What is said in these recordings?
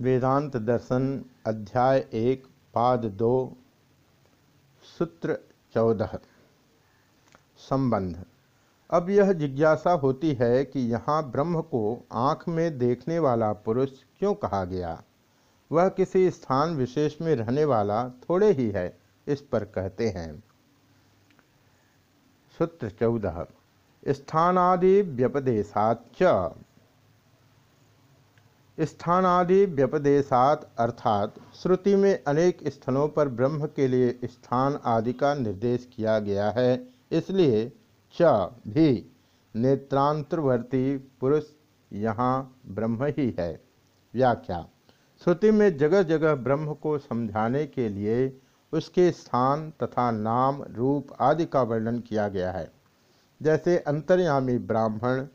वेदांत दर्शन अध्याय एक, पाद दो, सूत्र चौदह, संबंध। अब यह जिज्ञासा होती है कि यहाँ ब्रह्म को आँख में देखने वाला पुरुष क्यों कहा गया? वह किसी स्थान विशेष में रहने वाला थोड़े ही है, इस पर कहते हैं। सूत्र चौदह, स्थानादि व्यपदेशाच स्थानादि व्यपदेशात अर्थात श्रुति में अनेक स्थलों पर ब्रह्म के लिए स्थान आदि का निर्देश किया गया है। इसलिए च भी नेत्रांतरवर्ती पुरुष यहाँ ब्रह्म ही है। व्याख्या, श्रुति में जगह जगह ब्रह्म को समझाने के लिए उसके स्थान तथा नाम, रूप आदि का वर्णन किया गया है। जैसे अंतर्यामी ब्राह्मण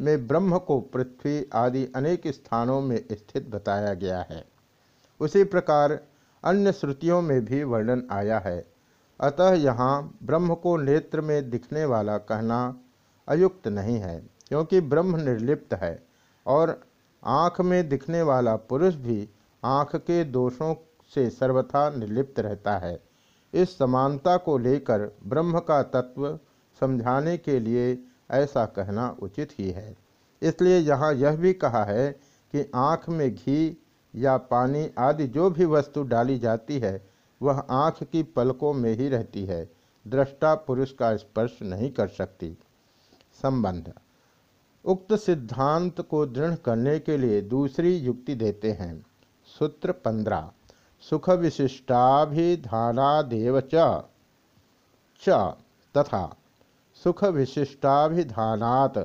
में ब्रह्म को पृथ्वी आदि अनेक स्थानों में स्थित बताया गया है। उसी प्रकार अन्य श्रुतियों में भी वर्णन आया है। अतः यहाँ ब्रह्म को नेत्र में दिखने वाला कहना अयुक्त नहीं है, क्योंकि ब्रह्म निर्लिप्त है और आँख में दिखने वाला पुरुष भी आँख के दोषों से सर्वथा निर्लिप्त रहता है। इस समानता को लेकर ब्रह्म का तत्व समझाने के लिए ऐसा कहना उचित ही है। इसलिए यहाँ यह भी कहा है कि आँख में घी या पानी आदि जो भी वस्तु डाली जाती है, वह आँख की पलकों में ही रहती है। दृष्टा पुरुष का स्पर्श नहीं कर सकती। संबंध। उक्त सिद्धांत को दृढ़ करने के लिए दूसरी युक्ति देते हैं। सूत्र पंद्रह। सुख विशिष्टाभिधानादेव च। तथा सुख विशिष्टाभिधानात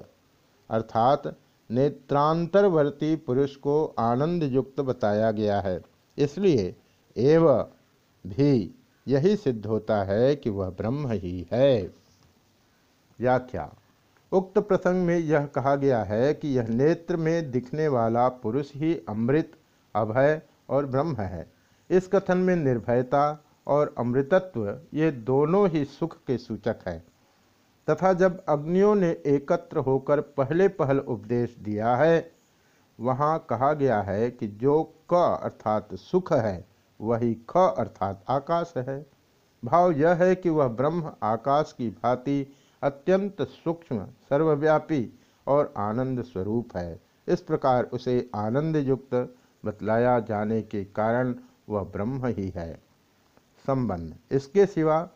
अर्थात नेत्रांतरवर्ती पुरुष को आनंद युक्त बताया गया है। इसलिए एव भी यही सिद्ध होता है कि वह ब्रह्म ही है। व्याख्या। उक्त प्रसंग में यह कहा गया है कि यह नेत्र में दिखने वाला पुरुष ही अमृत, अभय और ब्रह्म है। इस कथन में निर्भयता और अमृतत्व ये दोनों ही सुख के सूचक हैं। तथा जब अग्नियों ने एकत्र होकर पहले पहल उपदेश दिया है, वहाँ कहा गया है कि जो क अर्थात सुख है, वही ख अर्थात आकाश है। भाव यह है कि वह ब्रह्म आकाश की भांति अत्यंत सूक्ष्म, सर्वव्यापी और आनंद स्वरूप है। इस प्रकार उसे आनंद युक्त बतलाया जाने के कारण वह ब्रह्म ही है। संबंध, इसके सिवा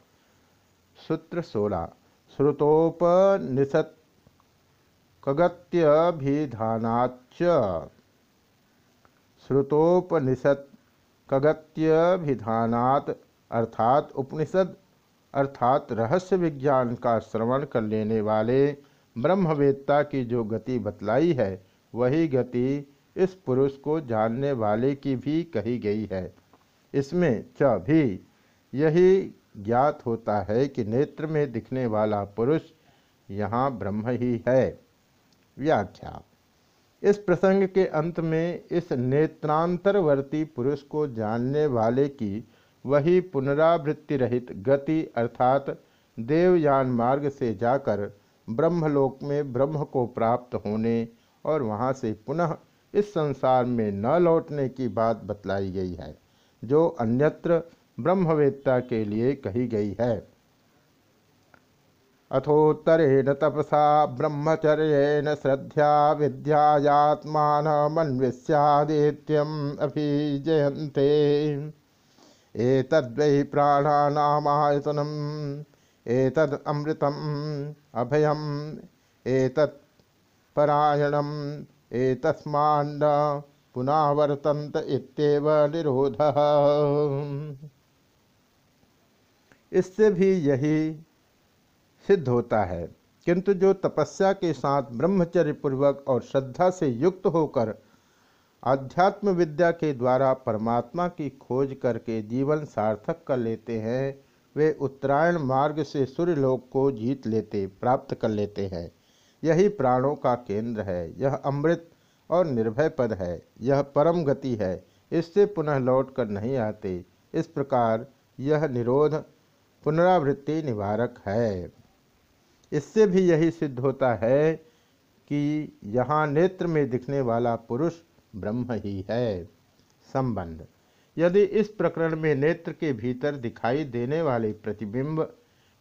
सूत्र सोलह। श्रुतोपनिषत् कगत्यभिधानात अर्थात उपनिषद अर्थात रहस्य विज्ञान का श्रवण कर लेने वाले ब्रह्मवेत्ता की जो गति बतलाई है, वही गति इस पुरुष को जानने वाले की भी कही गई है। इसमें च भी यही ज्ञात होता है कि नेत्र में दिखने वाला पुरुष यहाँ ब्रह्म ही है। व्याख्या। इस प्रसंग के अंत में इस नेत्रांतरवर्ती पुरुष को जानने वाले की वही पुनरावृत्ति रहित गति अर्थात देवयान मार्ग से जाकर ब्रह्मलोक में ब्रह्म को प्राप्त होने और वहाँ से पुनः इस संसार में न लौटने की बात बतलाई गई है, जो अन्यत्र ब्रह्मवेत्ता के लिए कही गई है। अथोत्तरेण तपसा ब्रह्मचर्य श्रद्धा विद्यात्मान मन्विष्यादित्यम अभिजयन्ते। एतद्वै प्राणानामायतनम, एतद् अमृतम, अभयम, एतत् परायणम एतस्मान्न पुनावर्तन्त इत्येव निरोधः। इससे भी यही सिद्ध होता है। किंतु जो तपस्या के साथ ब्रह्मचर्य पूर्वक और श्रद्धा से युक्त होकर आध्यात्म विद्या के द्वारा परमात्मा की खोज करके जीवन सार्थक कर लेते हैं, वे उत्तरायण मार्ग से सूर्यलोक को जीत लेते, प्राप्त कर लेते हैं। यही प्राणों का केंद्र है। यह अमृत और निर्भय पद है। यह परम गति है। इससे पुनः लौट कर नहीं आते। इस प्रकार यह निरोध पुनरावृत्ति निवारक है। इससे भी यही सिद्ध होता है कि यहाँ नेत्र में दिखने वाला पुरुष ब्रह्म ही है। संबंध। यदि इस प्रकरण में नेत्र के भीतर दिखाई देने वाले प्रतिबिंब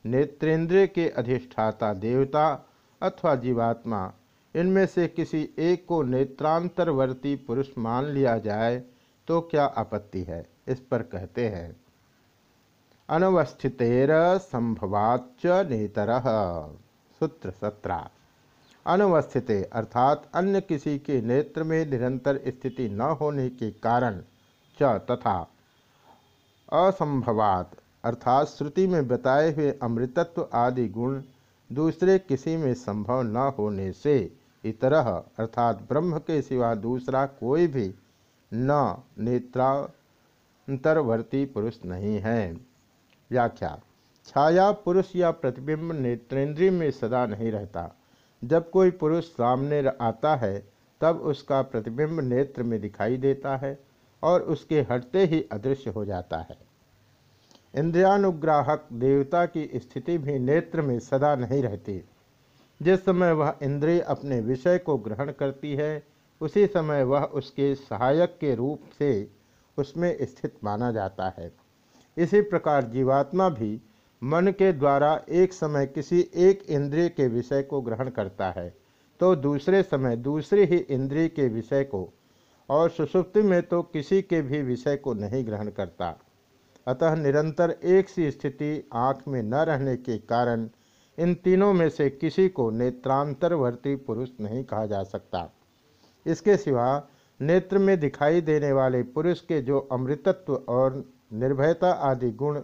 नेत्रेंद्रिय के अधिष्ठाता देवता अथवा जीवात्मा, इनमें से किसी एक को नेत्रांतरवर्ती पुरुष मान लिया जाए तो क्या आपत्ति है? इस पर कहते हैं। अनवस्थितेर संभवाच नेतर। सूत्र सत्रह। अनवस्थित, अर्थात अन्य किसी के नेत्र में निरंतर स्थिति न होने के कारण च तथा असंभवात, अर्थात श्रुति में बताए हुए अमृतत्व आदि गुण दूसरे किसी में संभव न होने से इतर, अर्थात ब्रह्म के सिवा दूसरा कोई भी न नेत्रांतरवर्ती पुरुष नहीं है। व्याख्या। छाया, पुरुष या प्रतिबिंब नेत्रेंद्रिय में सदा नहीं रहता। जब कोई पुरुष सामने आता है, तब उसका प्रतिबिंब नेत्र में दिखाई देता है और उसके हटते ही अदृश्य हो जाता है। इंद्रियानुग्राहक देवता की स्थिति भी नेत्र में सदा नहीं रहती। जिस समय वह इंद्रिय अपने विषय को ग्रहण करती है, उसी समय वह उसके सहायक के रूप से उसमें स्थित माना जाता है। इसी प्रकार जीवात्मा भी मन के द्वारा एक समय किसी एक इंद्रिय के विषय को ग्रहण करता है तो दूसरे समय दूसरे ही इंद्रिय के विषय को और सुसुप्ति में तो किसी के भी विषय को नहीं ग्रहण करता। अतः निरंतर एक सी स्थिति आँख में न रहने के कारण इन तीनों में से किसी को नेत्रांतरवर्ती पुरुष नहीं कहा जा सकता। इसके सिवा नेत्र में दिखाई देने वाले पुरुष के जो अमृतत्व और निर्भयता आदि गुण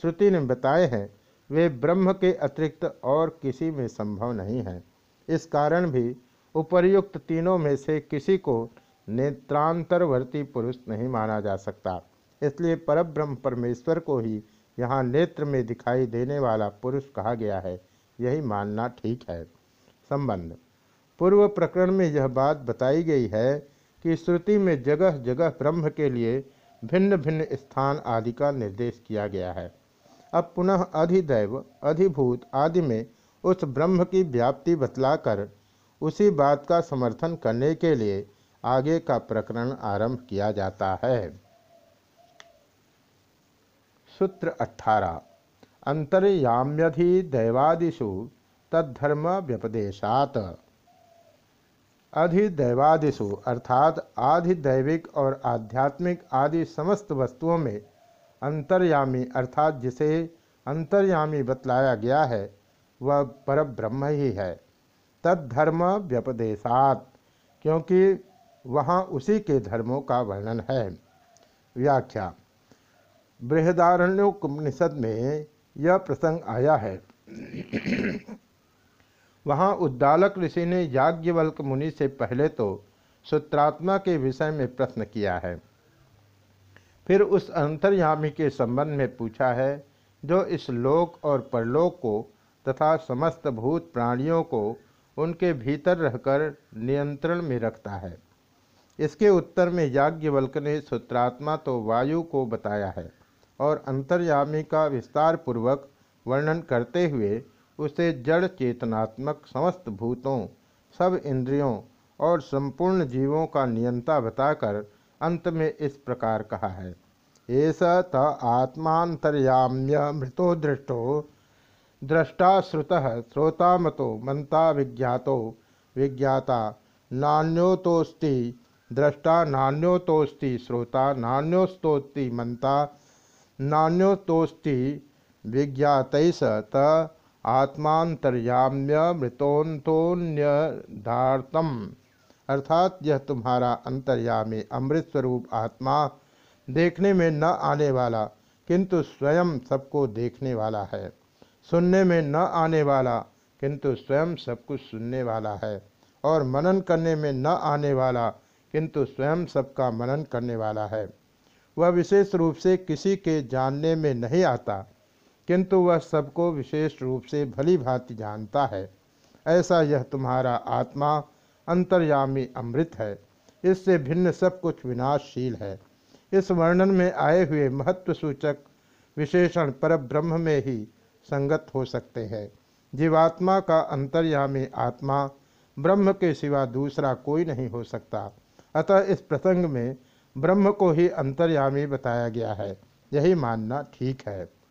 श्रुति ने बताए हैं, वे ब्रह्म के अतिरिक्त और किसी में संभव नहीं है। इस कारण भी उपर्युक्त तीनों में से किसी को नेत्रांतरवर्ती पुरुष नहीं माना जा सकता। इसलिए परब्रह्म परमेश्वर को ही यहाँ नेत्र में दिखाई देने वाला पुरुष कहा गया है। यही मानना ठीक है। संबंध। पूर्व प्रकरण में यह बात बताई गई है कि श्रुति में जगह जगह ब्रह्म के लिए भिन्न भिन्न स्थान आदि का निर्देश किया गया है। अब पुनः अधिदैव, अधिभूत आदि में उस ब्रह्म की व्याप्ति बतलाकर उसी बात का समर्थन करने के लिए आगे का प्रकरण आरंभ किया जाता है। सूत्र अठारह अंतर्याम्यधि दैवादिषु तद्धर्म व्यपदेशात। अधिदैवादिषु अर्थात आधिदैविक और आध्यात्मिक आदि समस्त वस्तुओं में अंतर्यामी, अर्थात जिसे अंतर्यामी बतलाया गया है, वह पर ब्रह्म ही है। तद्धर्म व्यपदेशात, क्योंकि वहाँ उसी के धर्मों का वर्णन है। व्याख्या। बृहदारण्योपनिषद में यह प्रसंग आया है। वहाँ उद्दालक ऋषि ने याज्ञवल्क मुनि से पहले तो सूत्रात्मा के विषय में प्रश्न किया है। फिर उस अंतर्यामी के संबंध में पूछा है, जो इस लोक और परलोक को तथा समस्त भूत प्राणियों को उनके भीतर रहकर नियंत्रण में रखता है। इसके उत्तर में याज्ञवल्क ने सूत्रात्मा तो वायु को बताया है और अंतर्यामी का विस्तार पूर्वक वर्णन करते हुए उसे जड़ चेतनात्मक समस्त भूतों, सब इंद्रियों और संपूर्ण जीवों का नियंता बताकर अंत में इस प्रकार कहा है। एस त आत्मातर्याम्य मृतो दृष्टो दृष्टा श्रुत श्रोतामतो मंता विज्ञातो, विज्ञाता नान्योतोस्ति दृष्टा नान्योतोस्ति श्रोता नान्योस्तोस्ति मंता नान्योतोस्ति विज्ञातैस त आत्मातर्याम्य मृतोन्तोन्यदातम अर्थात यह तुम्हारा अंतर्यामी अमृत स्वरूप आत्मा देखने में न आने वाला, किंतु स्वयं सबको देखने वाला है। सुनने में न आने वाला, किंतु स्वयं सब कुछ सुनने वाला है। और मनन करने में न आने वाला, किंतु स्वयं सबका मनन करने वाला है। वह विशेष रूप से किसी के जानने में नहीं आता किंतु वह सबको विशेष रूप से भली भांति जानता है। ऐसा यह तुम्हारा आत्मा अंतर्यामी अमृत है। इससे भिन्न सब कुछ विनाशशील है। इस वर्णन में आए हुए महत्व सूचक विशेषण पर ब्रह्म में ही संगत हो सकते हैं। जीवात्मा का अंतर्यामी आत्मा ब्रह्म के सिवा दूसरा कोई नहीं हो सकता। अतः इस प्रसंग में ब्रह्म को ही अंतर्यामी बताया गया है। यही मानना ठीक है।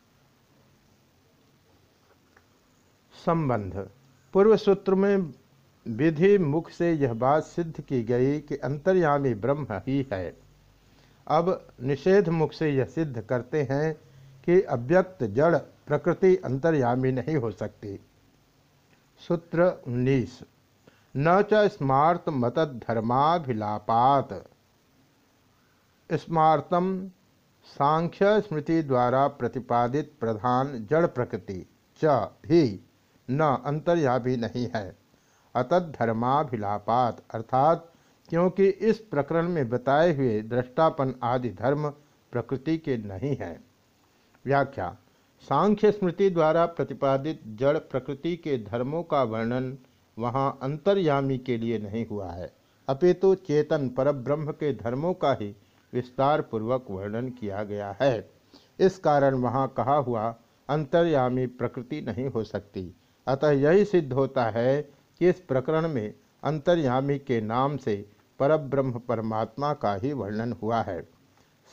संबंध। पूर्व सूत्र में विधि मुख से यह बात सिद्ध की गई कि अंतर्यामी ब्रह्म ही है। अब निषेध मुख से यह सिद्ध करते हैं कि अव्यक्त जड़ प्रकृति अंतर्यामी नहीं हो सकती। सूत्र उन्नीस। न च स्मार्त मतधर्माभिलापात। स्मार्तम सांख्य स्मृति द्वारा प्रतिपादित प्रधान जड़ प्रकृति च भी न अंतर्यामी नहीं है। अतधर्माभिलापात अर्थात क्योंकि इस प्रकरण में बताए हुए दृष्टापन आदि धर्म प्रकृति के नहीं है। व्याख्या, सांख्य स्मृति द्वारा प्रतिपादित जड़ प्रकृति के धर्मों का वर्णन वहाँ अंतर्यामी के लिए नहीं हुआ है। अपितु चेतन परब्रह्म के धर्मों का ही विस्तार पूर्वक वर्णन किया गया है। इस कारण वहाँ कहा हुआ अंतर्यामी प्रकृति नहीं हो सकती। अतः यही सिद्ध होता है कि इस प्रकरण में अंतर्यामी के नाम से परब्रह्म परमात्मा का ही वर्णन हुआ है।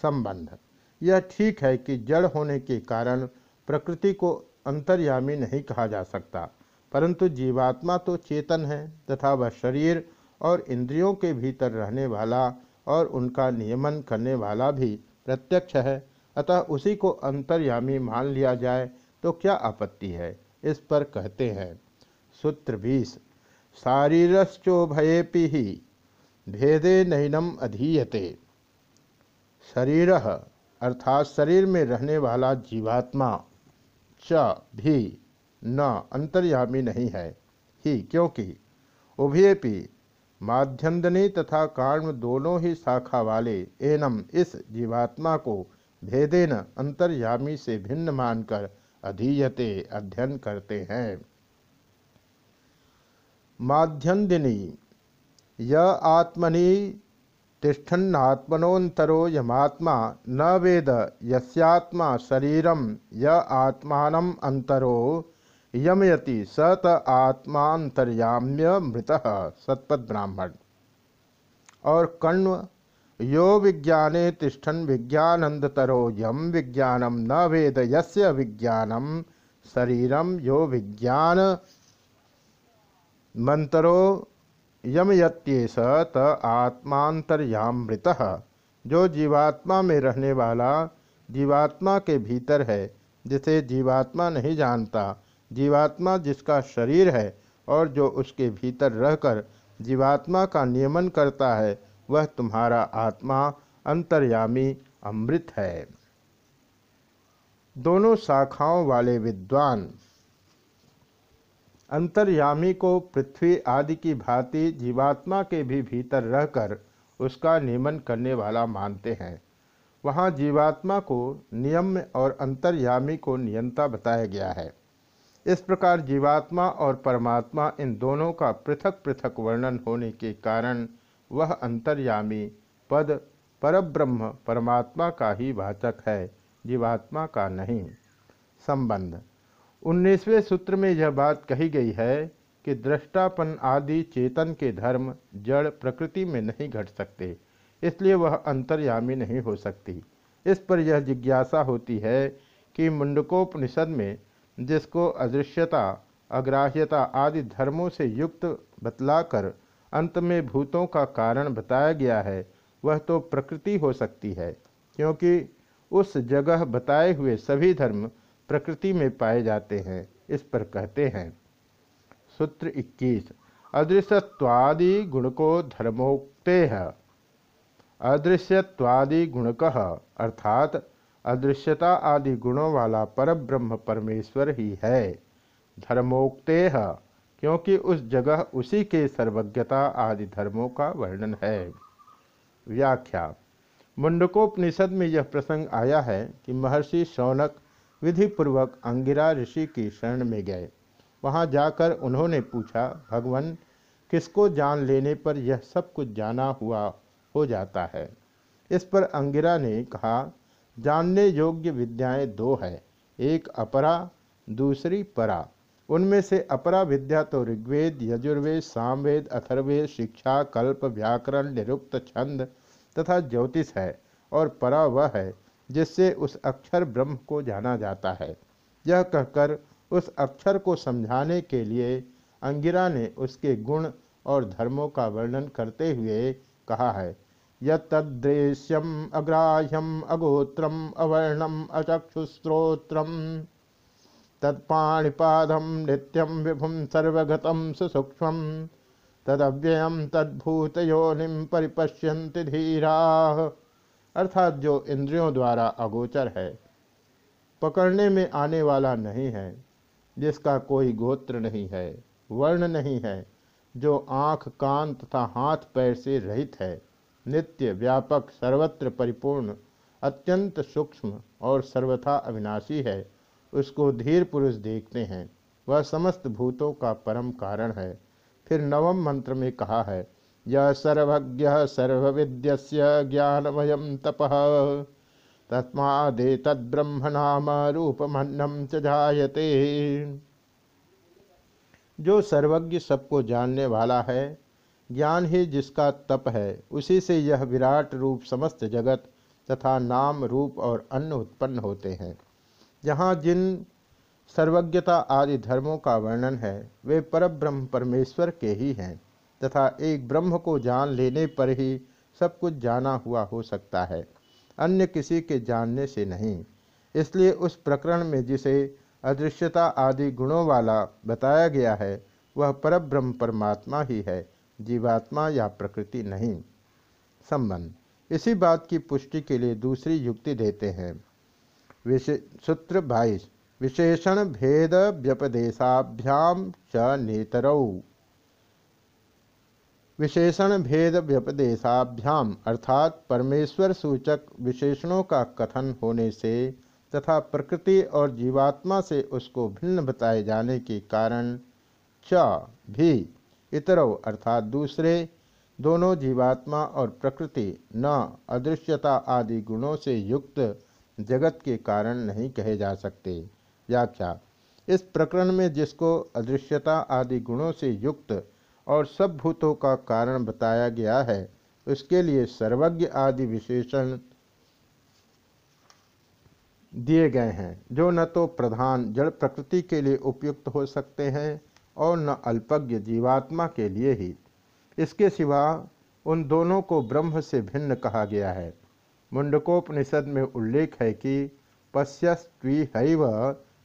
संबंध। यह ठीक है कि जड़ होने के कारण प्रकृति को अंतर्यामी नहीं कहा जा सकता, परंतु जीवात्मा तो चेतन है तथा वह शरीर और इंद्रियों के भीतर रहने वाला और उनका नियमन करने वाला भी प्रत्यक्ष है, अतः उसी को अंतर्यामी मान लिया जाए तो क्या आपत्ति है? इस पर कहते हैं, सूत्र बीस शारीरश्चोभयेपि ही, भेदे नैनम अधीयते। शरीर, अर्थात शरीर में रहने वाला जीवात्मा, च, भी, न, अंतर्यामी नहीं है। ही, क्योंकि उभयपि माध्यन्दनी तथा कारण दोनों ही शाखा वाले, एनम इस जीवात्मा को भेदेन अंतर्यामी से भिन्न मानकर अधीयते, अध्ययन करते हैं। माध्यन्दिनी य आत्मनि तिष्ठन्नात्मनोन्तरो यमात्मा, न वेद यस्यात्मा शरीरम य आत्मानम अंतरो यमयति स त आत्मांतर्याम्य मृत सतपथ ब्राह्मण और कण्व यो विज्ञाने तिष्ठन विज्ञानंदतरो यम विज्ञानम न वेद यस्य विज्ञानम शरीरम यो विज्ञान। मंत्रो यमयत्येस त आत्मांतर्यामृत जो जीवात्मा में रहने वाला जीवात्मा के भीतर है, जिसे जीवात्मा नहीं जानता, जीवात्मा जिसका शरीर है और जो उसके भीतर रहकर जीवात्मा का नियमन करता है वह तुम्हारा आत्मा अंतर्यामी अमृत है। दोनों शाखाओं वाले विद्वान, अंतर्यामी को पृथ्वी आदि की भांति जीवात्मा के भी भीतर रहकर उसका नियमन करने वाला मानते हैं। वहाँ जीवात्मा को नियम और अंतर्यामी को नियंता बताया गया है। इस प्रकार जीवात्मा और परमात्मा इन दोनों का पृथक पृथक वर्णन होने के कारण वह अंतर्यामी पद परब्रह्म परमात्मा का ही वाचक है, जीवात्मा का नहीं। संबंध। उन्नीसवें सूत्र में यह बात कही गई है कि दृष्टापन आदि चेतन के धर्म जड़ प्रकृति में नहीं घट सकते, इसलिए वह अंतर्यामी नहीं हो सकती। इस पर यह जिज्ञासा होती है कि मुंडकोपनिषद में जिसको अदृश्यता, अग्राह्यता आदि धर्मों से युक्त बतलाकर अंत में भूतों का कारण बताया गया है। वह तो प्रकृति हो सकती है, क्योंकि उस जगह बताए हुए सभी धर्म प्रकृति में पाए जाते हैं, इस पर कहते हैं। सूत्र 21 अदृश्यवादि गुण को धर्मोक्ते है अदृश्यवादि गुणक अर्थात अदृश्यता आदि गुणों वाला परब्रह्म परमेश्वर ही है। धर्मोक्ते क्योंकि उस जगह उसी के सर्वज्ञता आदि धर्मों का वर्णन है। व्याख्या। मुंडकोपनिषद में यह प्रसंग आया है कि महर्षि शौनक विधिपूर्वक अंगिरा ऋषि की शरण में गए। वहाँ जाकर उन्होंने पूछा, भगवान, किसको जान लेने पर यह सब कुछ जाना हुआ हो जाता है? इस पर अंगिरा ने कहा, जानने योग्य विद्याएँ दो है, एक अपरा, दूसरी परा। उनमें से अपरा विद्या तो ऋग्वेद, यजुर्वेद, सामवेद अथर्वेद शिक्षा, कल्प, व्याकरण, निरुक्त, छंद तथा ज्योतिष है और परा वह है जिससे उस अक्षर ब्रह्म को जाना जाता है। यह कहकर उस अक्षर को समझाने के लिए अंगिरा ने उसके गुण और धर्मों का वर्णन करते हुए कहा है यदृश्यम अग्राह्यम अगोत्रम अवर्णम अचक्षुस्त्रोत्रम तत्पाणिपादम नित्यम विभुम सर्वगतम सुसूक्ष्म। तदव्ययम तद्भूत योनिम परिपश्यंति धीरा। अर्थात जो इंद्रियों द्वारा अगोचर है, पकड़ने में आने वाला नहीं है, जिसका कोई गोत्र नहीं है, वर्ण नहीं है, जो आँख, कान तथा हाथ पैर से रहित है, नित्य, व्यापक, सर्वत्र परिपूर्ण, अत्यंत सूक्ष्म और सर्वथा अविनाशी है। उसको धीर पुरुष देखते हैं। वह समस्त भूतों का परम कारण है। फिर नवम मंत्र में कहा है यह सर्वज्ञ सर्वविद्य ज्ञानमय तप। तस्मादे तद्ब्रह्म नाम रूपमन्नम च जायते। जो सर्वज्ञ सबको जानने वाला है, ज्ञान ही जिसका तप है, उसी से यह विराट रूप समस्त जगत तथा नाम रूप और अन्न उत्पन्न होते हैं। जहाँ जिन सर्वज्ञता आदि धर्मों का वर्णन है, वे परब्रह्म परमेश्वर के ही हैं, तथा एक ब्रह्म को जान लेने पर ही सब कुछ जाना हुआ हो सकता है, अन्य किसी के जानने से नहीं। इसलिए उस प्रकरण में जिसे अदृश्यता आदि गुणों वाला बताया गया है, वह परब्रह्म परमात्मा ही है, जीवात्मा या प्रकृति नहीं। संबंध। इसी बात की पुष्टि के लिए दूसरी युक्ति देते हैं। सूत्र बाईस विशेषण भेद व्यपदेशाभ्याम च नेतरौ। विशेषण भेद व्यपदेशाभ्याम अर्थात परमेश्वर सूचक विशेषणों का कथन होने से तथा प्रकृति और जीवात्मा से उसको भिन्न बताए जाने के कारण च भी इतरव अर्थात दूसरे दोनों जीवात्मा और प्रकृति न अदृश्यता आदि गुणों से युक्त जगत के कारण नहीं कहे जा सकते। व्याख्या, इस प्रकरण में जिसको अदृश्यता आदि गुणों से युक्त और सब भूतों का कारण बताया गया है, उसके लिए सर्वज्ञ आदि विशेषण दिए गए हैं, जो न तो प्रधान जड़ प्रकृति के लिए उपयुक्त हो सकते हैं और न अल्पज्ञ जीवात्मा के लिए ही। इसके सिवा उन दोनों को ब्रह्म से भिन्न कहा गया है। मुंडकोपनिषद में उल्लेख है कि पश्यस्वीहैव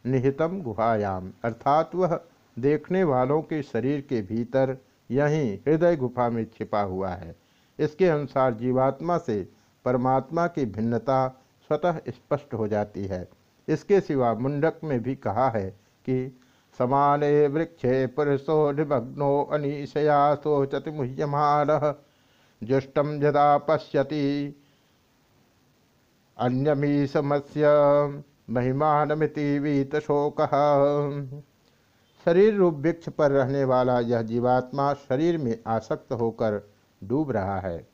निहितम गुहायाम, अर्थात वह देखने वालों के शरीर के भीतर यहीं हृदय गुफा में छिपा हुआ है। इसके अनुसार जीवात्मा से परमात्मा की भिन्नता स्वतः स्पष्ट हो जाती है। इसके सिवा मुंडक में भी कहा है कि समाने वृक्षे पुरुषो निमग्नो अनीशया शोचति मुह्यमान जुष्टम जदा पश्यति अन्यमीशमस्य महिमानमिति वीत शोक शरीर रूप वृक्ष पर रहने वाला यह जीवात्मा शरीर में आसक्त होकर डूब रहा है।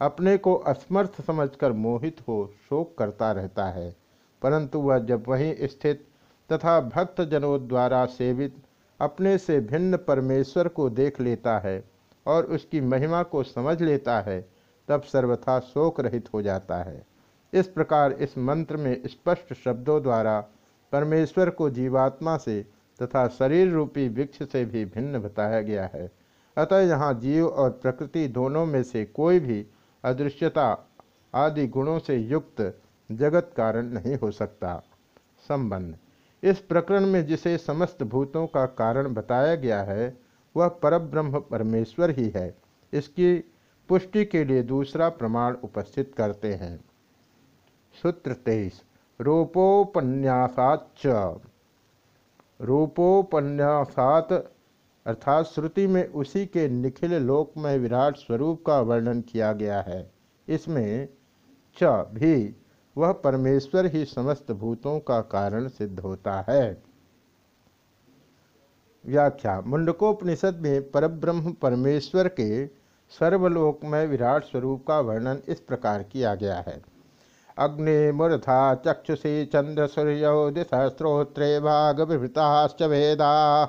अपने को असमर्थ समझकर मोहित हो शोक करता रहता है। परंतु वह जब वहीं स्थित तथा भक्त जनों द्वारा सेवित, अपने से भिन्न परमेश्वर को देख लेता है और उसकी महिमा को समझ लेता है, तब सर्वथा शोक रहित हो जाता है। इस प्रकार इस मंत्र में स्पष्ट शब्दों द्वारा परमेश्वर को जीवात्मा से तथा शरीर रूपी वृक्ष से भी भिन्न बताया गया है। अतः यहाँ जीव और प्रकृति दोनों में से कोई भी अदृश्यता आदि गुणों से युक्त जगत कारण नहीं हो सकता। संबंध। इस प्रकरण में जिसे समस्त भूतों का कारण बताया गया है, वह परब्रह्म परमेश्वर ही है। इसकी पुष्टि के लिए दूसरा प्रमाण उपस्थित करते हैं। सूत्र तेईस रूपोपन्यासाच रूपोपन्यासात अर्थात श्रुति में उसी के निखिल लोकमय विराट स्वरूप का वर्णन किया गया है। इसमें च भी वह परमेश्वर ही समस्त भूतों का कारण सिद्ध होता है। व्याख्या। मुंडकोपनिषद में परब्रह्म परमेश्वर के सर्वलोकमय विराट स्वरूप का वर्णन इस प्रकार किया गया है। अग्नि मूर्धा चक्षुषी चंद्र सूर्य दिशा स्त्रोत्रे भाग विभृताश्च वेदा।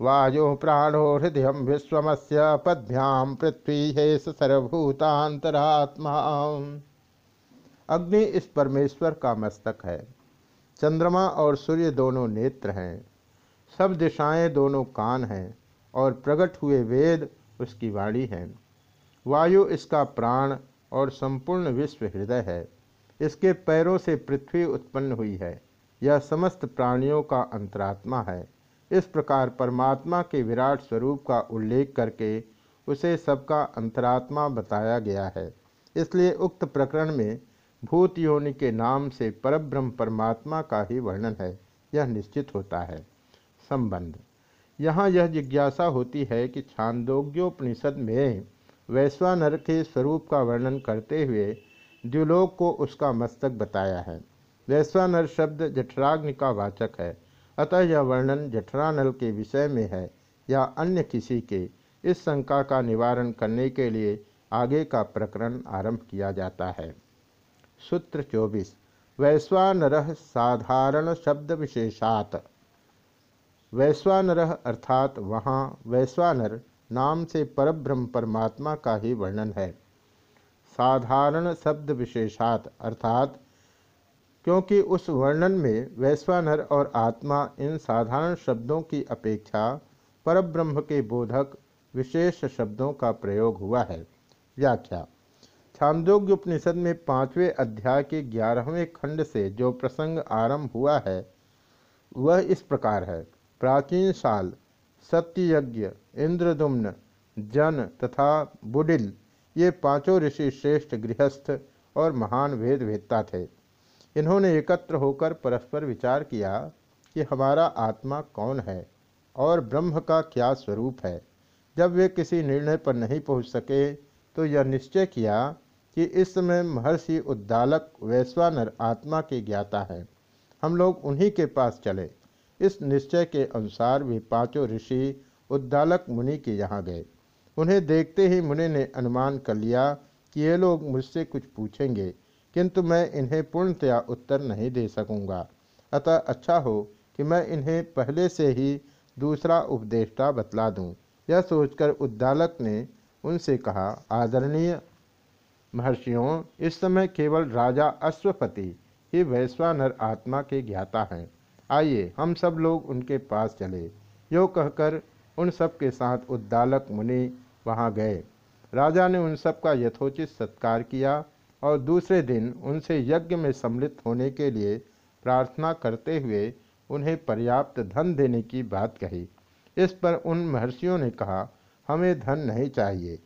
वायु प्राणो हृदय विश्वमस्य पद्भ्याम पृथ्वी हे सर्वभूतांतरात्मा अग्नि इस परमेश्वर का मस्तक है। चंद्रमा और सूर्य दोनों नेत्र हैं। सब दिशाएँ दोनों कान हैं और प्रकट हुए वेद उसकी वाणी हैं। वायु इसका प्राण और संपूर्ण विश्व हृदय है। इसके पैरों से पृथ्वी उत्पन्न हुई है। यह समस्त प्राणियों का अंतरात्मा है। इस प्रकार परमात्मा के विराट स्वरूप का उल्लेख करके उसे सबका अंतरात्मा बताया गया है। इसलिए उक्त प्रकरण में भूत योनि के नाम से परब्रह्म परमात्मा का ही वर्णन है। यह निश्चित होता है। संबंध। यहाँ यह जिज्ञासा होती है कि छांदोग्योपनिषद में वैश्वानर के स्वरूप का वर्णन करते हुए द्युलोक को उसका मस्तक बताया है। वैश्वानर शब्द जठराग्नि का वाचक है। अतः यह वर्णन जठरानल के विषय में है या अन्य किसी के। इस शंका का निवारण करने के लिए आगे का प्रकरण आरंभ किया जाता है। सूत्र चौबीस। वैश्वानर साधारण शब्द विशेषात। वैश्वानर अर्थात वहाँ वैश्वानर नाम से परब्रह्म परमात्मा का ही वर्णन है। साधारण शब्द विशेषात अर्थात, क्योंकि उस वर्णन में वैश्वानर और आत्मा इन साधारण शब्दों की अपेक्षा परब्रह्म के बोधक विशेष शब्दों का प्रयोग हुआ है। व्याख्या। छांदोग्य उपनिषद में पाँचवें अध्याय के ग्यारहवें खंड से जो प्रसंग आरंभ हुआ है, वह इस प्रकार है। प्राचीन साल, सत्ययज्ञ, इंद्रदुम्न, जन तथा बुडिल ये पाँचों ऋषि श्रेष्ठ गृहस्थ और महान वेद वेदता थे। इन्होंने एकत्र होकर परस्पर विचार किया कि हमारा आत्मा कौन है और ब्रह्म का क्या स्वरूप है। जब वे किसी निर्णय पर नहीं पहुँच सके तो यह निश्चय किया कि इस समय महर्षि उद्दालक वैश्वानर आत्मा के ज्ञाता है। हम लोग उन्हीं के पास चले। इस निश्चय के अनुसार वे पाँचों ऋषि उद्दालक मुनि के यहाँ गए। उन्हें देखते ही मुनि ने अनुमान कर लिया कि ये लोग मुझसे कुछ पूछेंगे, किंतु मैं इन्हें पूर्णतया उत्तर नहीं दे सकूँगा। अतः अच्छा हो कि मैं इन्हें पहले से ही दूसरा उपदेष्टा बतला दूँ। यह सोचकर उद्दालक ने उनसे कहा, आदरणीय महर्षियों, इस समय केवल राजा अश्वपति ही वैश्वानर आत्मा के ज्ञाता हैं। आइए, हम सब लोग उनके पास चले। यो कहकर उन सब के साथ उद्दालक मुनि वहाँ गए। राजा ने उन सब का यथोचित सत्कार किया और दूसरे दिन उनसे यज्ञ में सम्मिलित होने के लिए प्रार्थना करते हुए उन्हें पर्याप्त धन देने की बात कही। इस पर उन महर्षियों ने कहा, हमें धन नहीं चाहिए।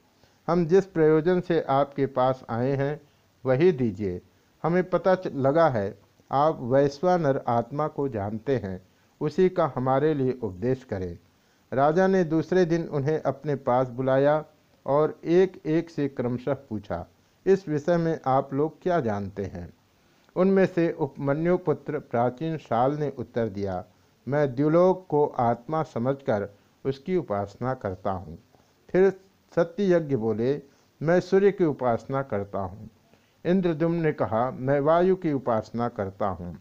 हम जिस प्रयोजन से आपके पास आए हैं, वही दीजिए। हमें पता लगा है, आप वैश्वानर आत्मा को जानते हैं, उसी का हमारे लिए उपदेश करें। राजा ने दूसरे दिन उन्हें अपने पास बुलाया और एक एक से क्रमशः पूछा, इस विषय में आप लोग क्या जानते हैं? उनमें से उपमन्यु पुत्र प्राचीन शाल ने उत्तर दिया, मैं द्युलोक को आत्मा समझकर उसकी उपासना करता हूँ। फिर सत्य यज्ञ बोले, मैं सूर्य की उपासना करता हूँ। इंद्रदुम ने कहा, मैं वायु की उपासना करता हूँ।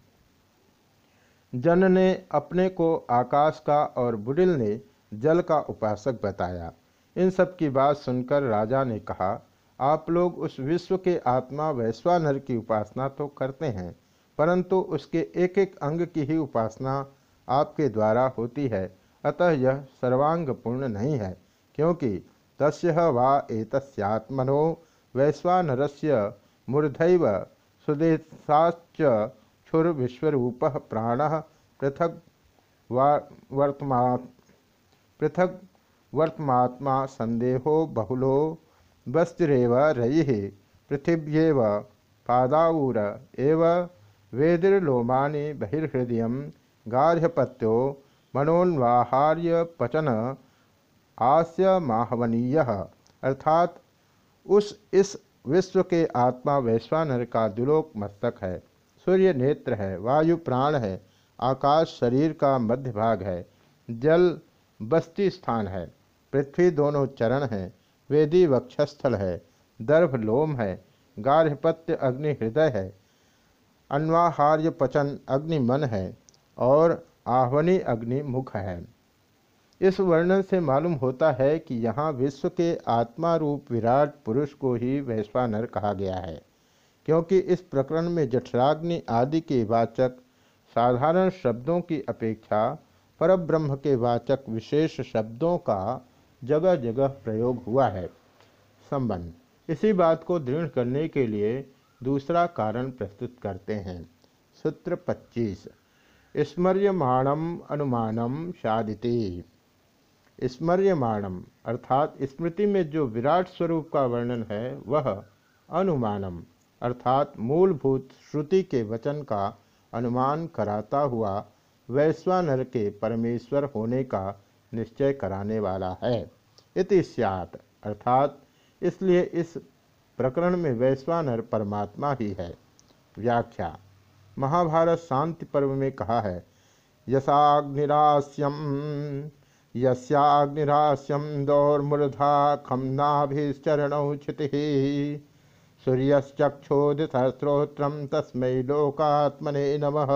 जन ने अपने को आकाश का और बुडिल ने जल का उपासक बताया। इन सब की बात सुनकर राजा ने कहा, आप लोग उस विश्व के आत्मा वैश्वानर की उपासना तो करते हैं, परंतु उसके एक एक अंग की ही उपासना आपके द्वारा होती है। अतः यह सर्वांग पूर्ण नहीं है, क्योंकि तस्य वा एतस्यात्मनो वैश्वानरस्य मूर्धैव सुदेशाच क्षुर विश्वरूप प्राण पृथक वर्तमा पृथक वर्तमात्मा संदेहो बहुलो वस्तिरव रयि पृथिव्यव पादाऊर एव वेदिर्लोमानि बहिर्हृदय गार्हपत्यो मनोन्वाहार्य पचन आस्य माहवनीय। अर्थात उस इस विश्व के आत्मा वैश्वानर का दुलोक मस्तक है। सूर्य नेत्र है, वायु प्राण है, आकाश शरीर का मध्य भाग है, जल बस्ती स्थान है। पृथ्वी दोनों चरण हैं। वेदी वक्षस्थल है। दर्भ लोम है। गार्हपत्य अग्नि हृदय है। अन्वाहार्य पचन अग्नि मन है और आह्वनी अग्नि मुख है। इस वर्णन से मालूम होता है कि यहाँ विश्व के आत्मा रूप विराट पुरुष को ही वैश्वानर कहा गया है, क्योंकि इस प्रकरण में जठराग्नि आदि के वाचक साधारण शब्दों की अपेक्षा परब्रह्म के वाचक विशेष शब्दों का जगह जगह प्रयोग हुआ है। संबंध। इसी बात को दृढ़ करने के लिए दूसरा कारण प्रस्तुत करते हैं। सूत्र 25 स्मर्यमाणम अनुमानम शादिति स्मर्यमाणम अर्थात स्मृति में जो विराट स्वरूप का वर्णन है, वह अनुमानम अर्थात मूलभूत श्रुति के वचन का अनुमान कराता हुआ वैश्वानर के परमेश्वर होने का निश्चय कराने वाला है। इति स्यात्, अर्थात इसलिए इस प्रकरण में वैश्वानर परमात्मा ही है। व्याख्या, महाभारत शांति पर्व में कहा है, यशाग्निरास्यम, यस्याग्निरास्यम दौर्मूर्धा खमनाभिश्चरण क्षिति सूर्यश्चक्षोदितस्त्रोत्र तस्म लोकात्मने नमः।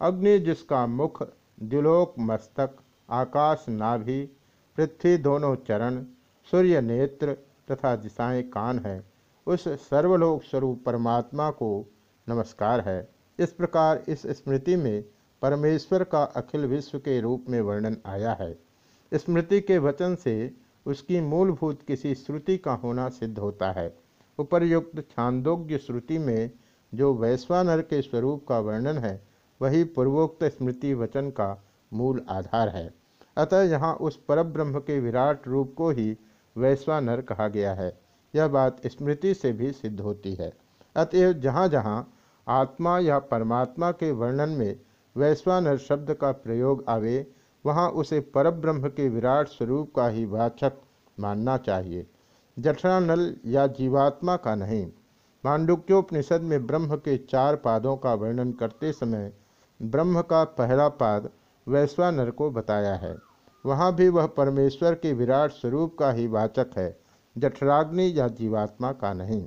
अग्नि जिसका मुख द्युलोक मस्तक, आकाश, नाभि, पृथ्वी दोनों चरण, सूर्य नेत्र तथा दिशाएँ कान है, उस सर्वलोक स्वरूप परमात्मा को नमस्कार है। इस प्रकार इस स्मृति में परमेश्वर का अखिल विश्व के रूप में वर्णन आया है। स्मृति के वचन से उसकी मूलभूत किसी श्रुति का होना सिद्ध होता है। उपर्युक्त छांदोग्य श्रुति में जो वैश्वानर के स्वरूप का वर्णन है वही पूर्वोक्त स्मृति वचन का मूल आधार है। अतः यहाँ उस परब्रह्म के विराट रूप को ही वैश्वानर कहा गया है। यह बात स्मृति से भी सिद्ध होती है। अतएव जहाँ जहाँ आत्मा या परमात्मा के वर्णन में वैश्वानर शब्द का प्रयोग आवे, वहाँ उसे परब्रह्म के विराट स्वरूप का ही वाचक मानना चाहिए। जठरानल या जीवात्मा का नहीं। मांडुक्योपनिषद में ब्रह्म के चार पादों का वर्णन करते समय ब्रह्म का पहला पाद वैश्वानर को बताया है। वहाँ भी वह परमेश्वर के विराट स्वरूप का ही वाचक है, जठराग्नि या जीवात्मा का नहीं।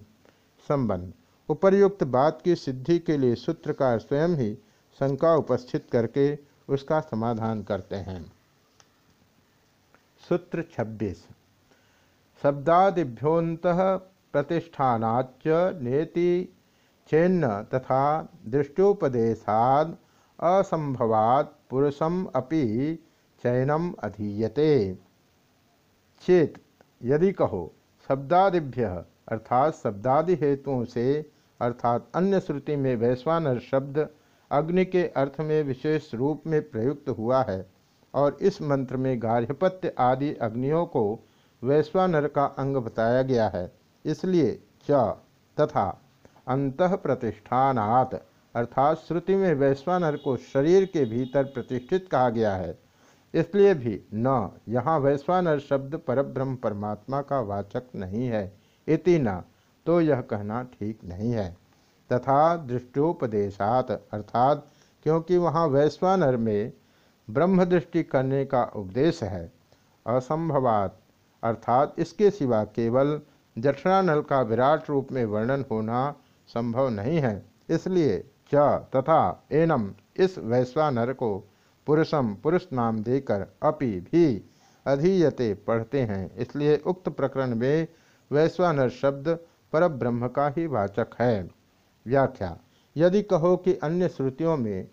संबंध। उपर्युक्त बात की सिद्धि के लिए सूत्रकार स्वयं ही शंका उपस्थित करके उसका समाधान करते हैं। सूत्र 26 शब्दादिभ्योत प्रतिष्ठानाच नेति चेन्न तथा दृष्टोपदेशाद असंभवात पुरुषम अपि चयनम अधीयते। चेत यदि कहो, शब्दादिभ्य, अर्थात शब्दादि हेतुओं से, अर्थात अन्य श्रुति में वैश्वानर शब्द अग्नि के अर्थ में विशेष रूप में प्रयुक्त हुआ है और इस मंत्र में गार्हपत्य आदि अग्नियों को वैश्वानर का अंग बताया गया है, इसलिए च तथा अंत प्रतिष्ठानात अर्थात श्रुति में वैश्वानर को शरीर के भीतर प्रतिष्ठित कहा गया है। इसलिए भी न, यहाँ वैश्वानर शब्द परब्रह्म परमात्मा का वाचक नहीं है, इति न तो यह कहना ठीक नहीं है। तथा दृष्टोपदेशात, अर्थात क्योंकि वहाँ वैश्वानर में ब्रह्म दृष्टि करने का उपदेश है, असंभवात, अर्थात इसके सिवा केवल जठरानल का विराट रूप में वर्णन होना संभव नहीं है। इसलिए तथा एनम इस वैश्वानर को पुरुषम पुरुष नाम देकर अपि भी अधीयते पढ़ते हैं। इसलिए उक्त प्रकरण में वैश्वानर शब्द परब्रह्म का ही वाचक है। व्याख्या, यदि कहो कि अन्य श्रुतियों में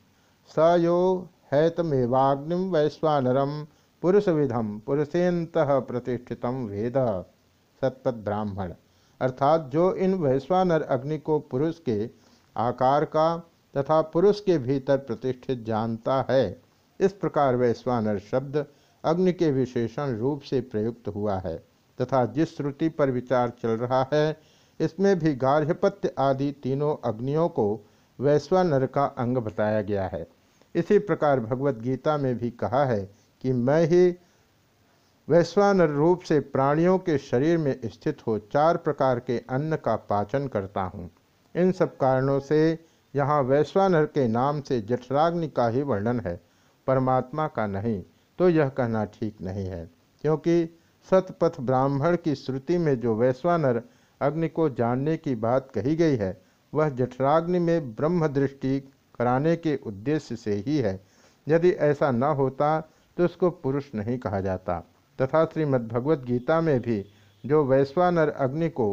स यो हैतमेवाग्निम वैश्वानरम पुरुष विधम पुरुषेत प्रतिष्ठित वेद। सतपथ ब्राह्मण, अर्थात जो इन वैश्वानर अग्नि को पुरुष के आकार का तथा पुरुष के भीतर प्रतिष्ठित जानता है। इस प्रकार वैश्वानर शब्द अग्नि के विशेषण रूप से प्रयुक्त हुआ है तथा जिस श्रुति पर विचार चल रहा है, इसमें भी गार्हपत्य आदि तीनों अग्नियों को वैश्वानर का अंग बताया गया है। इसी प्रकार भगवत गीता में भी कहा है कि मैं ही वैश्वानर रूप से प्राणियों के शरीर में स्थित हो चार प्रकार के अन्न का पाचन करता हूँ। इन सब कारणों से यहाँ वैश्वानर के नाम से जठराग्नि का ही वर्णन है, परमात्मा का नहीं तो यह कहना ठीक नहीं है, क्योंकि सतपथ ब्राह्मण की श्रुति में जो वैश्वानर अग्नि को जानने की बात कही गई है, वह जठराग्नि में ब्रह्म दृष्टि कराने के उद्देश्य से ही है। यदि ऐसा न होता तो उसको पुरुष नहीं कहा जाता। तथा श्रीमद्भगवद गीता में भी जो वैश्वानर अग्नि को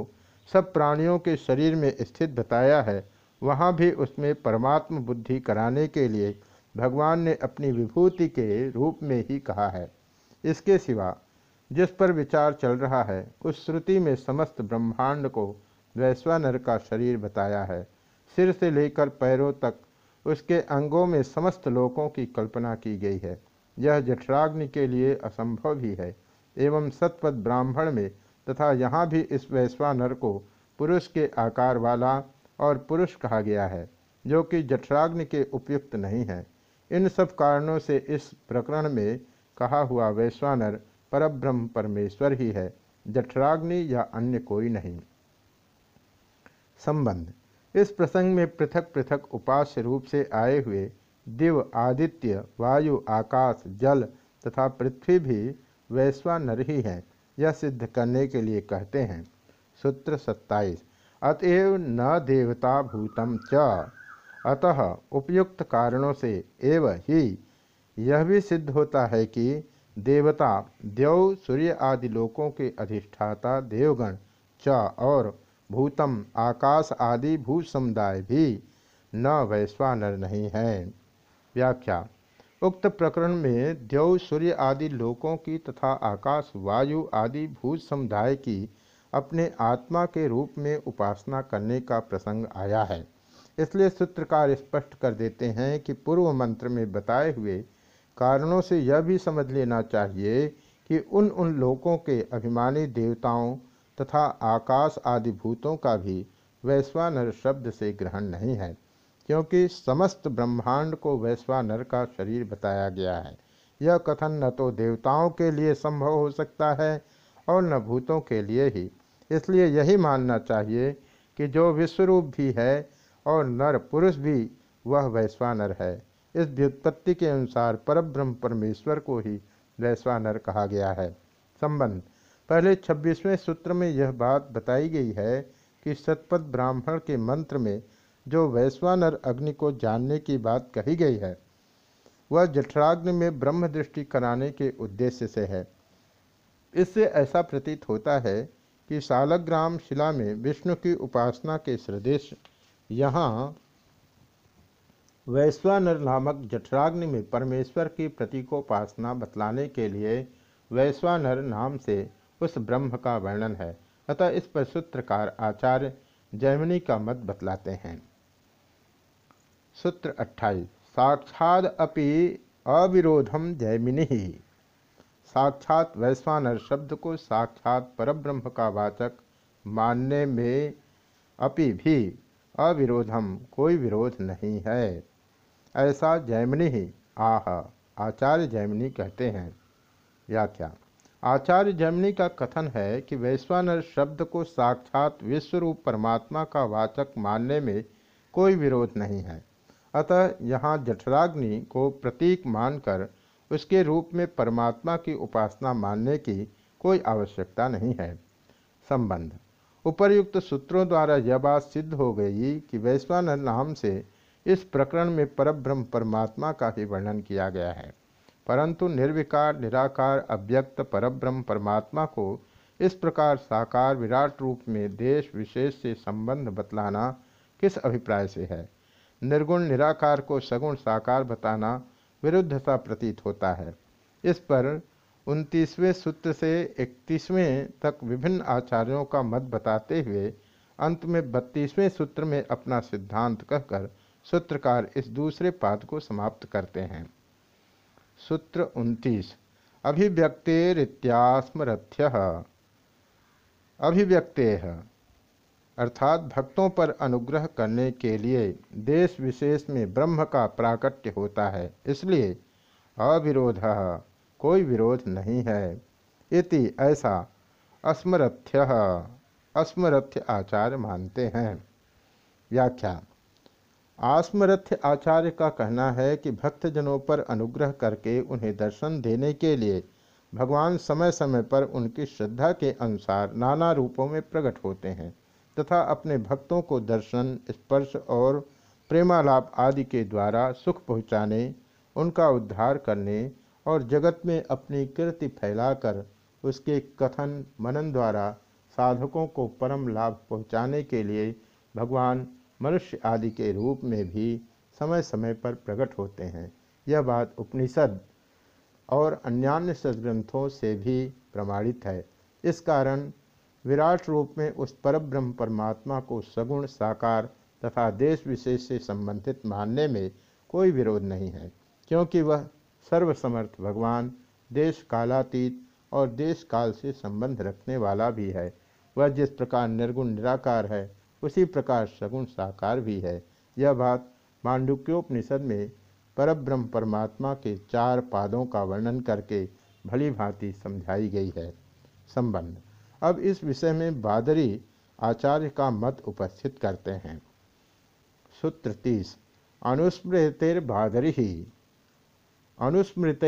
सब प्राणियों के शरीर में स्थित बताया है वहाँ भी उसमें परमात्म बुद्धि कराने के लिए भगवान ने अपनी विभूति के रूप में ही कहा है। इसके सिवा जिस पर विचार चल रहा है, उस श्रुति में समस्त ब्रह्मांड को वैश्वानर का शरीर बताया है। सिर से लेकर पैरों तक उसके अंगों में समस्त लोकों की कल्पना की गई है। यह जठराग्नि के लिए असंभव भी है। एवं सतपथ ब्राह्मण में तथा यहाँ भी इस वैश्वानर को पुरुष के आकार वाला और पुरुष कहा गया है, जो कि जठराग्नि के उपयुक्त नहीं है। इन सब कारणों से इस प्रकरण में कहा हुआ वैश्वानर परब्रह्म परमेश्वर ही है, जठराग्नि या अन्य कोई नहीं। संबंध। इस प्रसंग में पृथक पृथक उपास्य रूप से आए हुए दिव, आदित्य, वायु, आकाश, जल तथा पृथ्वी भी वैश्वानर ही है, यह सिद्ध करने के लिए कहते हैं। सूत्र सत्ताईस। अतएव न देवता भूतम च। अतः उपयुक्त कारणों से एव ही यह भी सिद्ध होता है कि देवता देव सूर्य आदि लोकों के अधिष्ठाता देवगण च और भूतम, आकाश आदि भू समुदाय भी न वैश्वानर नहीं है। व्याख्या। उक्त प्रकरण में देव सूर्य आदि लोकों की तथा आकाश वायु आदि भूत समुदाय की अपने आत्मा के रूप में उपासना करने का प्रसंग आया है। इसलिए सूत्रकार स्पष्ट कर देते हैं कि पूर्व मंत्र में बताए हुए कारणों से यह भी समझ लेना चाहिए कि उन उन लोगों के अभिमानी देवताओं तथा आकाश आदि भूतों का भी वैश्वानर शब्द से ग्रहण नहीं है, क्योंकि समस्त ब्रह्मांड को वैश्वानर का शरीर बताया गया है। यह कथन न तो देवताओं के लिए संभव हो सकता है और न भूतों के लिए ही। इसलिए यही मानना चाहिए कि जो विश्वरूप भी है और नर पुरुष भी, वह वैश्वानर है। इस व्युत्पत्ति के अनुसार परब्रह्म परमेश्वर को ही वैश्वानर कहा गया है। संबंध। पहले छब्बीसवें सूत्र में यह बात बताई गई है कि सतपथ ब्राह्मण के मंत्र में जो वैश्वानर अग्नि को जानने की बात कही गई है, वह जठराग्नि में ब्रह्म दृष्टि कराने के उद्देश्य से है। इससे ऐसा प्रतीत होता है कि सालग्राम शिला में विष्णु की उपासना के सदेश यहाँ वैश्वानर नामक जठराग्नि में परमेश्वर की प्रतीकोपासना बतलाने के लिए वैश्वानर नाम से उस ब्रह्म का वर्णन है। अतः इस पर सूत्रकार आचार्य जैमिनी का मत बतलाते हैं। सूत्र अट्ठाईस, साक्षाद अपि अविरोधम जैमिनी। साक्षात वैश्वानर शब्द को साक्षात परब्रह्म का वाचक मानने में अपि भी अविरोधम कोई विरोध नहीं है। ऐसा जैमिनी ही आह, आचार्य जैमिनी कहते हैं। व्याख्या, आचार्य जैमिनी का कथन है कि वैश्वानर शब्द को साक्षात विश्वरूप परमात्मा का वाचक मानने में कोई विरोध नहीं है। अतः यहाँ जठराग्नि को प्रतीक मानकर उसके रूप में परमात्मा की उपासना मानने की कोई आवश्यकता नहीं है। संबंध। उपर्युक्त सूत्रों द्वारा यह बात सिद्ध हो गई कि वैश्वानर नाम से इस प्रकरण में परब्रह्म परमात्मा का ही वर्णन किया गया है। परंतु निर्विकार, निराकार, अव्यक्त परब्रह्म परमात्मा को इस प्रकार साकार, विराट रूप में देश विशेष से संबंध बतलाना किस अभिप्राय से है? निर्गुण, निराकार को सगुण साकार बताना विरुद्ध सा प्रतीत होता है। इस पर उनतीसवें सूत्र से इकतीसवें तक विभिन्न आचार्यों का मत बताते हुए अंत में बत्तीसवें सूत्र में अपना सिद्धांत कहकर सूत्रकार इस दूसरे पाद को समाप्त करते हैं। सूत्र उनतीस। अभिव्यक्तिरित्यास्मरथ्य। अभिव्यक्ते। अर्थात भक्तों पर अनुग्रह करने के लिए देश विशेष में ब्रह्म का प्राकट्य होता है, इसलिए अविरोध कोई विरोध नहीं है। इति ऐसा अस्मरथ्य अस्मरथ्य आचार्य मानते हैं। व्याख्या, आस्मरथ्य आचार्य का कहना है कि भक्तजनों पर अनुग्रह करके उन्हें दर्शन देने के लिए भगवान समय समय पर उनकी श्रद्धा के अनुसार नाना रूपों में प्रकट होते हैं। तथा अपने भक्तों को दर्शन, स्पर्श और प्रेमालाप आदि के द्वारा सुख पहुँचाने, उनका उद्धार करने और जगत में अपनी कीर्ति फैलाकर उसके कथन, मनन द्वारा साधकों को परम लाभ पहुँचाने के लिए भगवान मनुष्य आदि के रूप में भी समय समय पर प्रकट होते हैं। यह बात उपनिषद और अन्यान्य सदग्रंथों से भी प्रमाणित है। इस कारण विराट रूप में उस परब्रह्म परमात्मा को सगुण, साकार तथा देश विशेष से संबंधित मानने में कोई विरोध नहीं है, क्योंकि वह सर्वसमर्थ भगवान देश कालातीत और देश काल से संबंध रखने वाला भी है। वह जिस प्रकार निर्गुण, निराकार है, उसी प्रकार सगुण, साकार भी है। यह बात मांडुक्योपनिषद में परब्रह्म परमात्मा के चार पादों का वर्णन करके भली भांति समझाई गई है। संबंध अब इस विषय में बादरी आचार्य का मत उपस्थित करते हैं। सूत्र तीस अनुस्मृतिर्बादरी ही अनुस्मृत,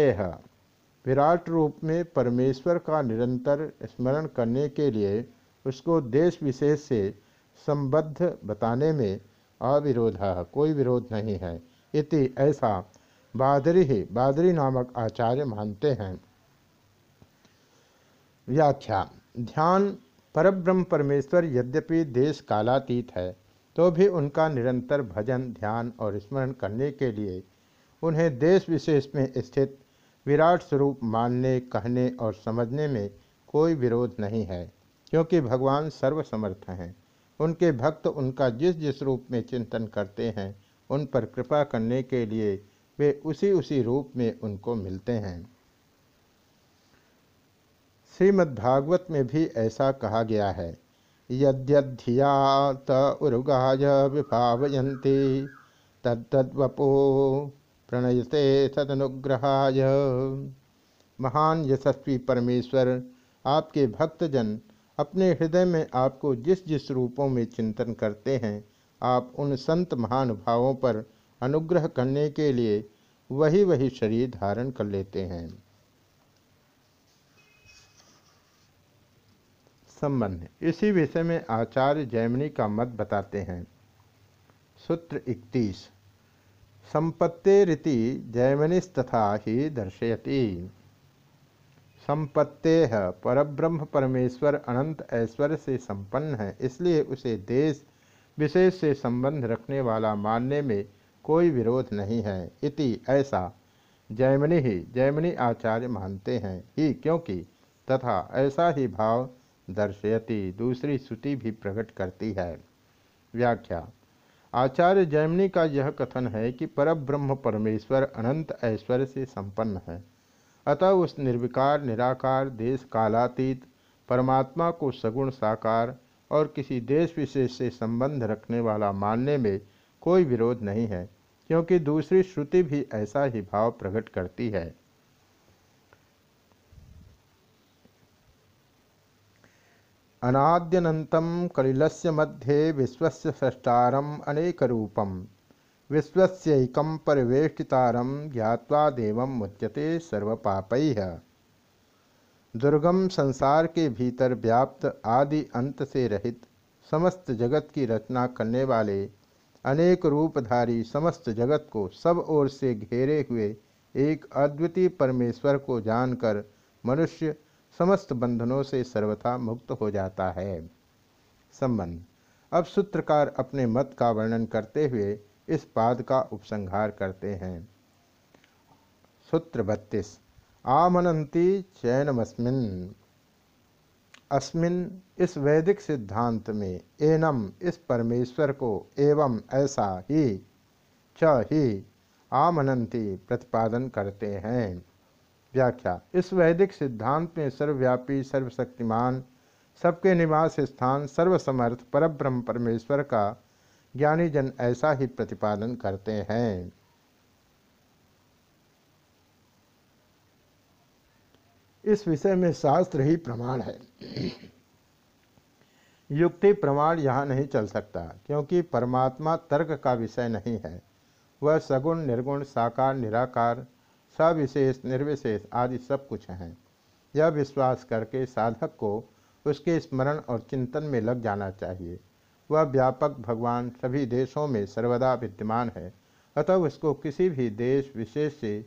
विराट रूप में परमेश्वर का निरंतर स्मरण करने के लिए उसको देश विशेष से संबद्ध बताने में अविरोध, कोई विरोध नहीं है। इति ऐसा बादरी ही बादरी नामक आचार्य मानते हैं। व्याख्या ध्यान परब्रह्म परमेश्वर यद्यपि देश कालातीत है तो भी उनका निरंतर भजन, ध्यान और स्मरण करने के लिए उन्हें देश विशेष में स्थित विराट स्वरूप मानने, कहने और समझने में कोई विरोध नहीं है, क्योंकि भगवान सर्वसमर्थ हैं। उनके भक्त उनका जिस जिस रूप में चिंतन करते हैं, उन पर कृपा करने के लिए वे उसी उसी रूप में उनको मिलते हैं। श्रीमद्भागवत में भी ऐसा कहा गया है। यद्यधिया त उर्गाय विभावयन्ति तद्वपो प्रणयते सदनुग्रहाय महान यशस्वी परमेश्वर, आपके भक्तजन अपने हृदय में आपको जिस जिस रूपों में चिंतन करते हैं, आप उन संत महानुभावों पर अनुग्रह करने के लिए वही वही शरीर धारण कर लेते हैं। संबंध। इसी विषय में आचार्य जैमिनी का मत बताते हैं। सूत्र इकतीस। संपत्तेरिति जैमिनिस्तथा ही दर्शयति। संपत्ते परब्रह्म परमेश्वर अनंत ऐश्वर्य से संपन्न है, इसलिए उसे देश विशेष से संबंध रखने वाला मानने में कोई विरोध नहीं है। इति ऐसा जैमिनी ही जैमिनी आचार्य मानते हैं। ही क्योंकि तथा ऐसा ही भाव दर्शयति, दूसरी श्रुति भी प्रकट करती है। व्याख्या, आचार्य जैमिनी का यह कथन है कि परब्रह्म परमेश्वर अनंत ऐश्वर्य से संपन्न है। अतः उस निर्विकार, निराकार देश कालातीत परमात्मा को सगुण साकार और किसी देश विशेष से संबंध रखने वाला मानने में कोई विरोध नहीं है, क्योंकि दूसरी श्रुति भी ऐसा ही भाव प्रकट करती है। अनाद्यनंतम कलिलस्य मध्ये विश्वस्य सृष्टारम अनेक रूपम विश्वस्यकम परिवेष्टितारम ज्ञावा देव मुच्यते सर्वपापै। दुर्गम संसार के भीतर व्याप्त आदि अंत से रहित समस्त जगत की रचना करने वाले अनेक रूपधारी समस्त जगत को सब ओर से घेरे हुए एक अद्वितीय परमेश्वर को जानकर मनुष्य समस्त बंधनों से सर्वथा मुक्त हो जाता है। संबंध अब सूत्रकार अपने मत का वर्णन करते हुए इस पाद का उपसंहार करते हैं। सूत्र बत्तीस आमनंती चैनमस्मिन। अस्मिन इस वैदिक सिद्धांत में एनम इस परमेश्वर को एवं ऐसा ही, च ही आमनंती प्रतिपादन करते हैं। व्याख्या। इस वैदिक सिद्धांत में सर्वव्यापी, सर्वशक्तिमान, सबके निवास स्थान, सर्वसमर्थ, परब्रह्म परमेश्वर का ज्ञानी जन ऐसा ही प्रतिपादन करते हैं। इस विषय में शास्त्र ही प्रमाण है। युक्ति प्रमाण यहाँ नहीं चल सकता, क्योंकि परमात्मा तर्क का विषय नहीं है। वह सगुण, निर्गुण, साकार, निराकार सविशेष, निर्विशेष आदि सब कुछ हैं। यह विश्वास करके साधक को उसके स्मरण और चिंतन में लग जाना चाहिए। वह व्यापक भगवान सभी देशों में सर्वदा विद्यमान है, अतः उसको किसी भी देश विशेष से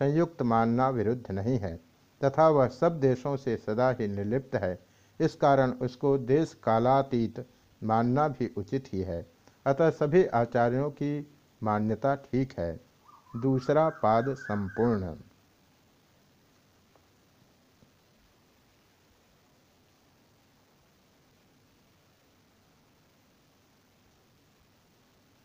संयुक्त मानना विरुद्ध नहीं है, तथा वह सब देशों से सदा ही निर्लिप्त है। इस कारण उसको देश कालातीत मानना भी उचित ही है, अतः सभी आचार्यों की मान्यता ठीक है। दूसरा पाद संपूर्ण।